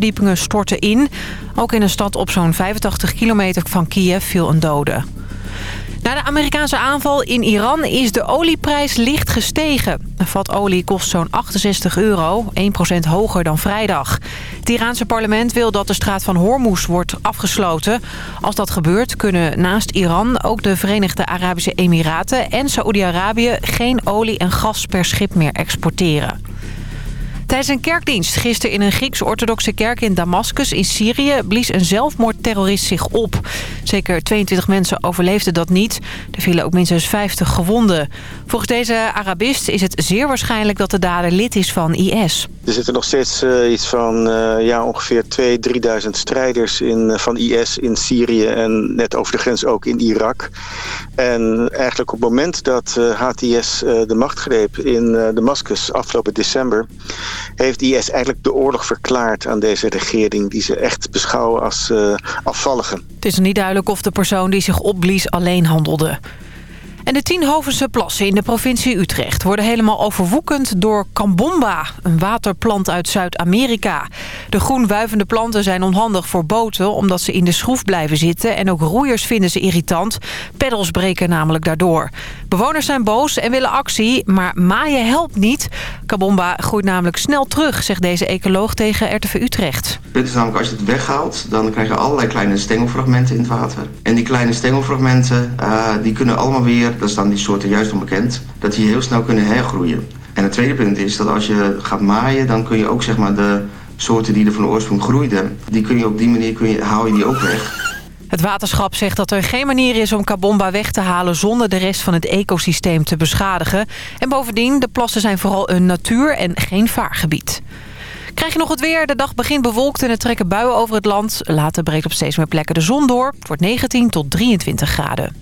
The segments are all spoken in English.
verdiepingen stortten in. Ook in een stad op zo'n 85 kilometer van Kiev viel een dode. Na de Amerikaanse aanval in Iran is de olieprijs licht gestegen. Een vat olie kost zo'n 68 euro, 1% hoger dan vrijdag. Het Iraanse parlement wil dat de straat van Hormuz wordt afgesloten. Als dat gebeurt kunnen naast Iran ook de Verenigde Arabische Emiraten en Saoedi-Arabië geen olie en gas per schip meer exporteren. Tijdens een kerkdienst gisteren in een Grieks-orthodoxe kerk in Damascus in Syrië blies een zelfmoordterrorist zich op. Zeker 22 mensen overleefden dat niet. Er vielen ook minstens 50 gewonden. Volgens deze Arabist is het zeer waarschijnlijk dat de dader lid is van IS. Er zitten nog steeds uh, iets van uh, ja, ongeveer 2.000, 3.000 strijders in, uh, van IS in Syrië en net over de grens ook in Irak. En eigenlijk op het moment dat HTS de macht greep in Damascus afgelopen december... heeft IS eigenlijk de oorlog verklaard aan deze regering... die ze echt beschouwen als afvallige. Het is niet duidelijk of de persoon die zich opblies alleen handelde. En de Tienhovense plassen in de provincie Utrecht worden helemaal overwoekend door Cambomba, een waterplant uit Zuid-Amerika. De groen wuivende planten zijn onhandig voor boten omdat ze in de schroef blijven zitten en ook roeiers vinden ze irritant. Peddels breken namelijk daardoor. Bewoners zijn boos en willen actie, maar maaien helpt niet. Cambomba groeit namelijk snel terug, zegt deze ecoloog tegen RTV Utrecht. Punt is namelijk als je het weghaalt, dan krijg je allerlei kleine stengelfragmenten in het water. En die kleine stengelfragmenten uh, die kunnen allemaal weer daar staan die soorten juist onbekend, dat die heel snel kunnen hergroeien. En het tweede punt is dat als je gaat maaien, dan kun je ook zeg maar de soorten die er van oorsprong groeiden, die kun je op die manier kun je, haal je die ook weg. Het waterschap zegt dat er geen manier is om Kabomba weg te halen... zonder de rest van het ecosysteem te beschadigen. En bovendien, de plassen zijn vooral een natuur- en geen vaargebied. Krijg je nog het weer? De dag begint bewolkt en er trekken buien over het land. Later breekt op steeds meer plekken de zon door. Het wordt 19 tot 23 graden.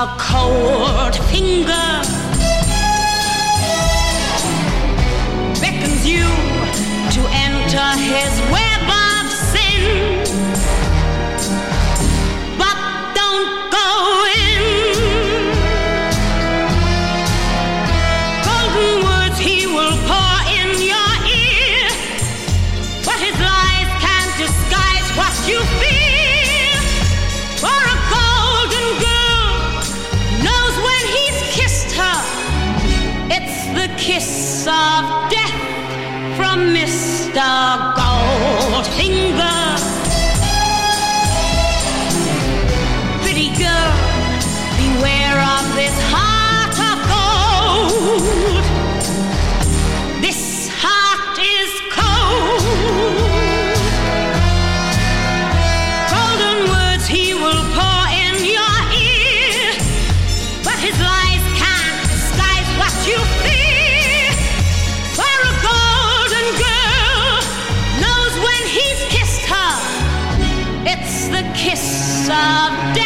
A cold of death from Mr. Goldfinger. someday.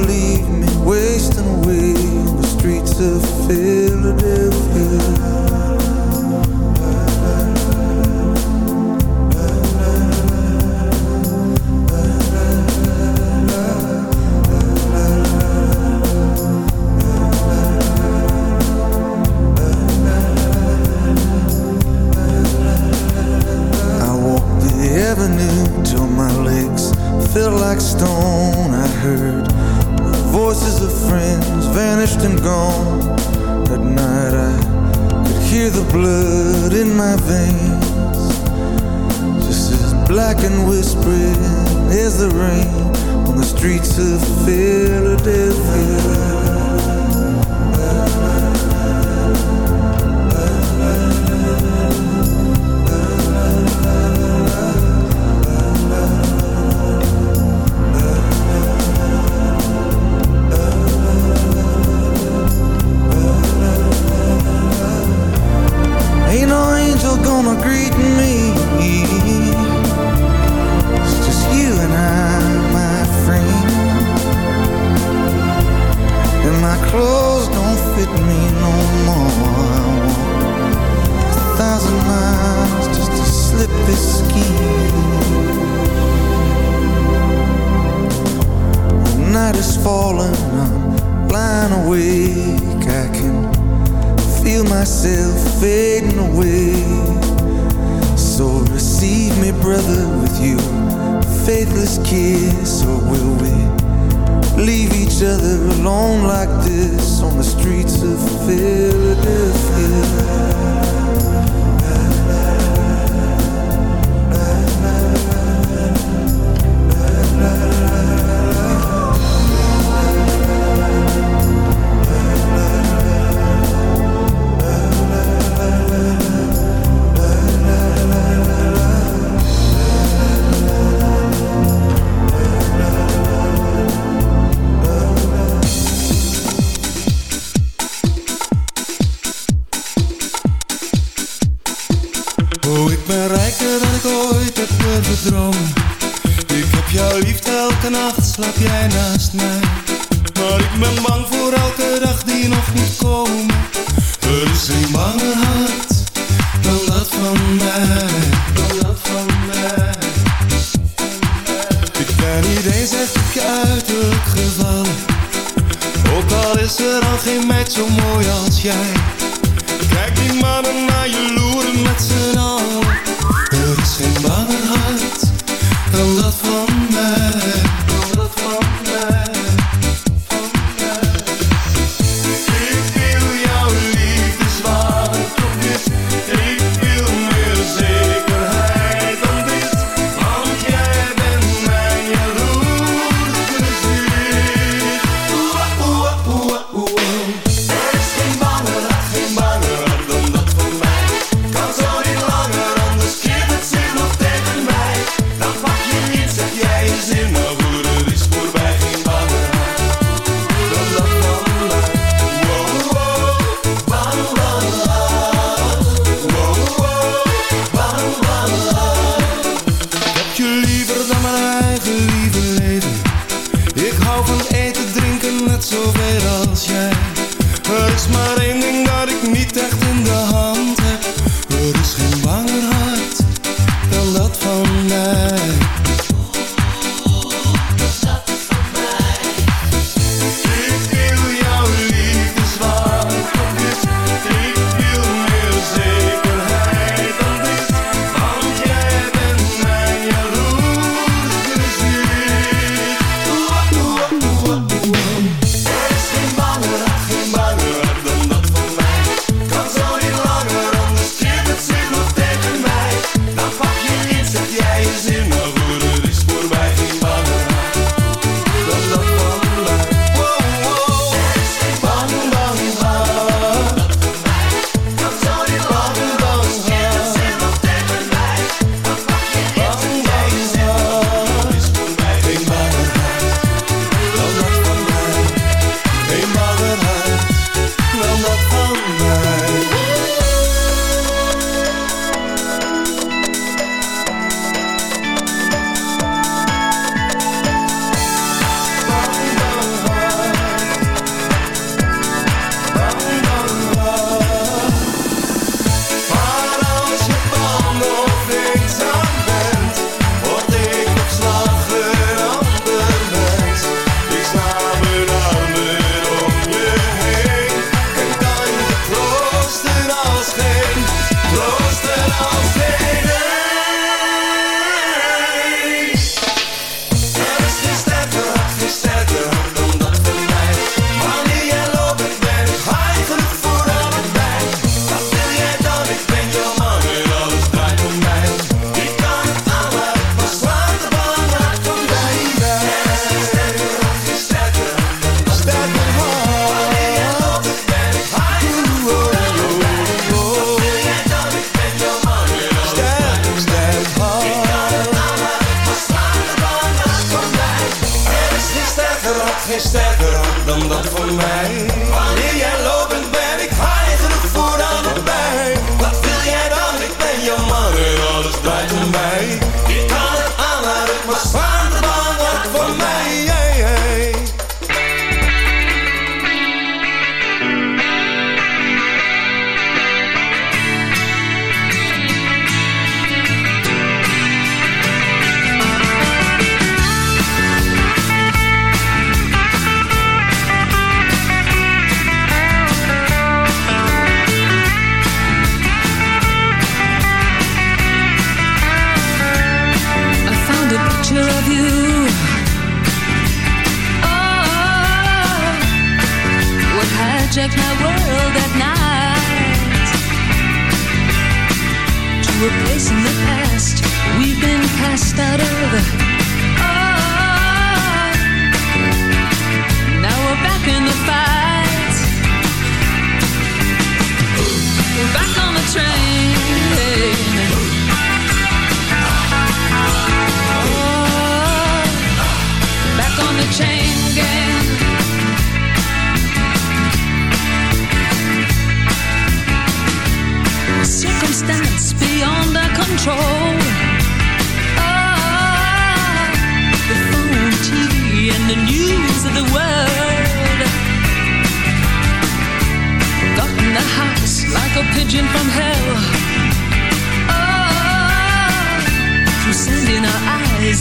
Leave me wasting away on the streets of Philadelphia?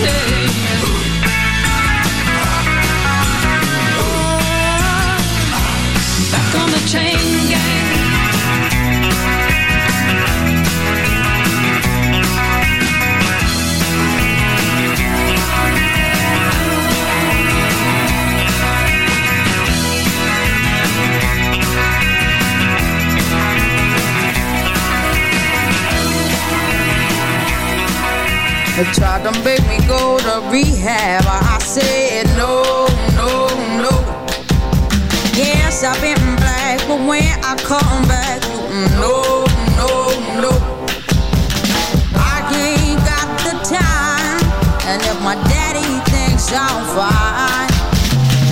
Hey. tried to make me go to rehab. I said no, no, no. Yes, I've been black, but when I come back, no, no, no. I ain't got the time, and if my daddy thinks I'm fine,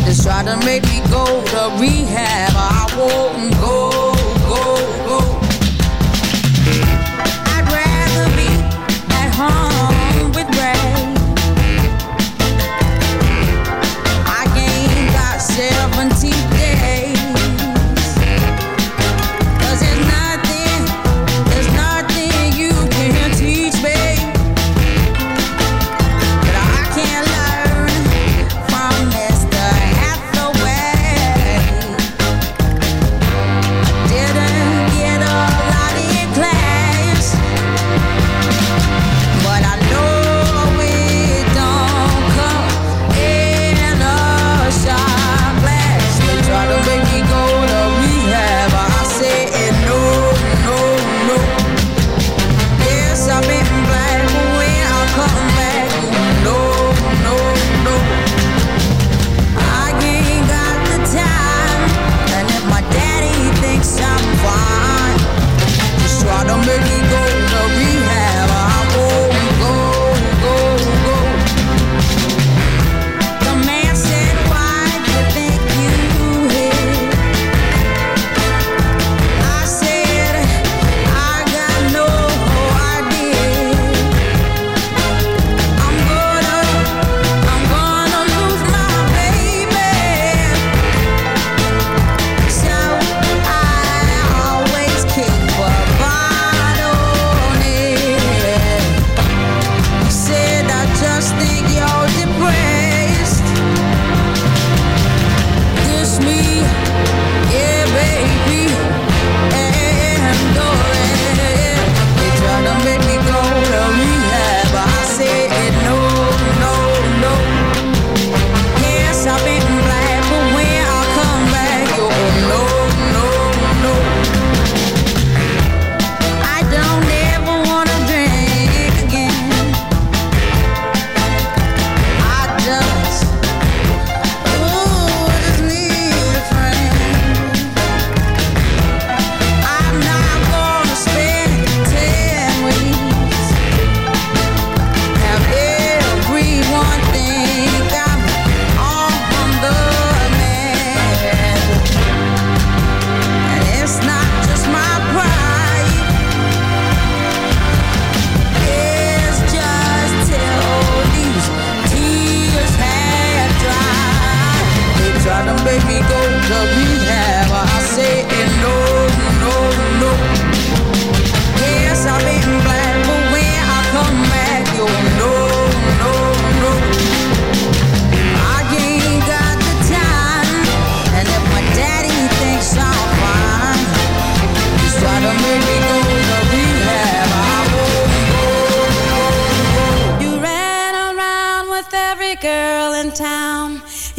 just try to make me go to rehab. I won't go.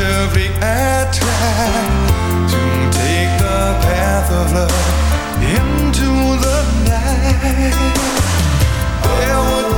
every attack to take the path of love into the night. There would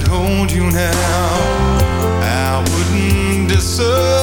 could hold you now, I wouldn't deserve.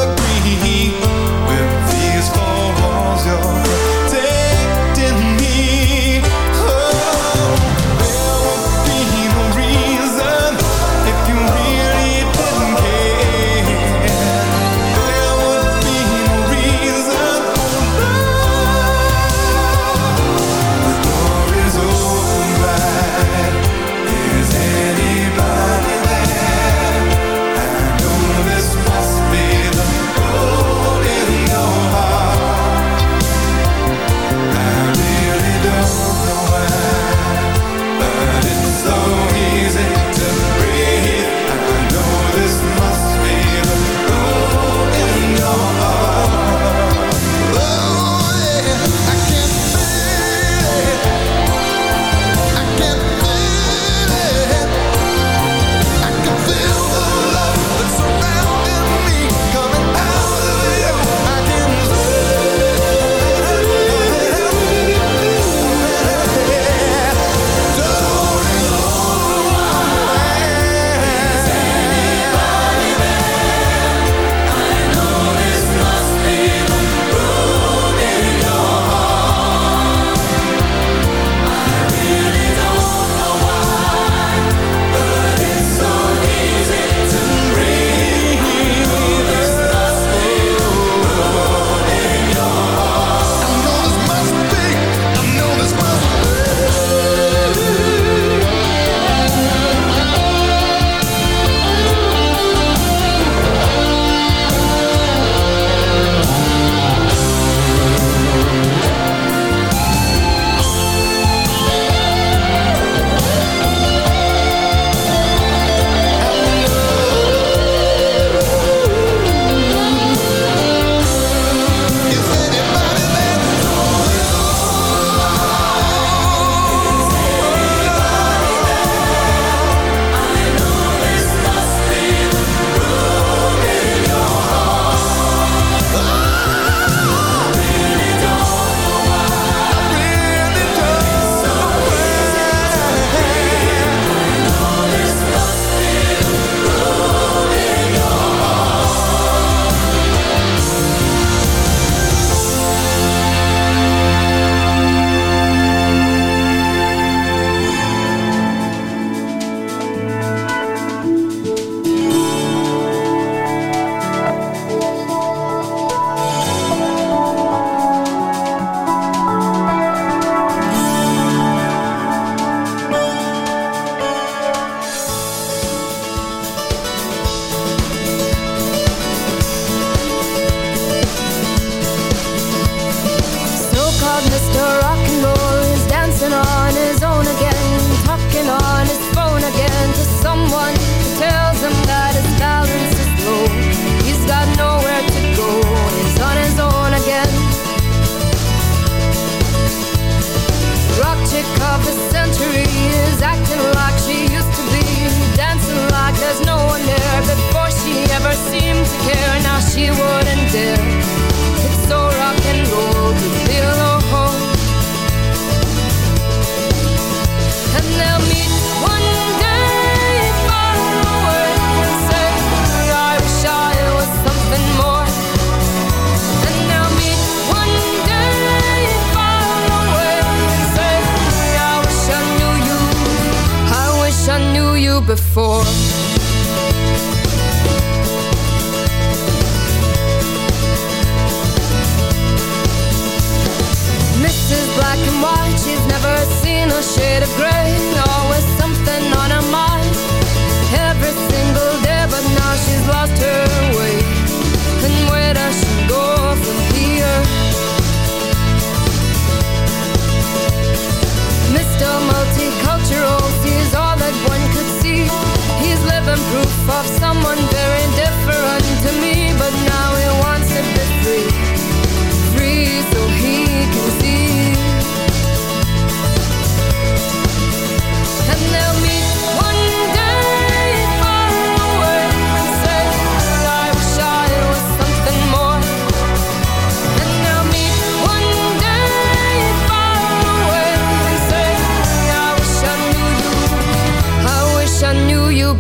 Proof of someone very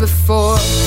before.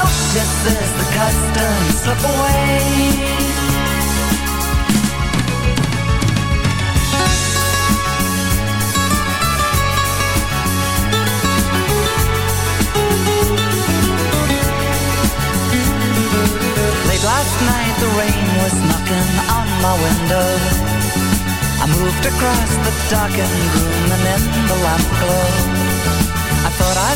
out just as the customs slip away. Last night the rain was knocking on my window I moved across the darkened room and in the lamp glow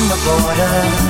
On the border.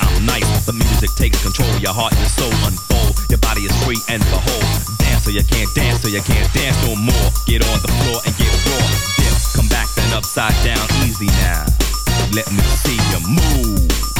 I'm nice. The music takes control. Your heart and soul unfold. Your body is free and behold. Dance so you can't dance, so you can't dance no more. Get on the floor and get raw. Dip, come back then upside down, easy now. Let me see you move.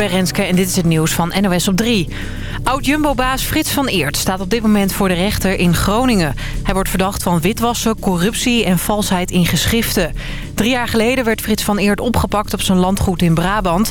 Ben Renske en dit is het nieuws van NOS op 3. Oud-Jumbo-baas Frits van Eert staat op dit moment voor de rechter in Groningen. Hij wordt verdacht van witwassen, corruptie en valsheid in geschriften. Drie jaar geleden werd Frits van Eert opgepakt op zijn landgoed in Brabant.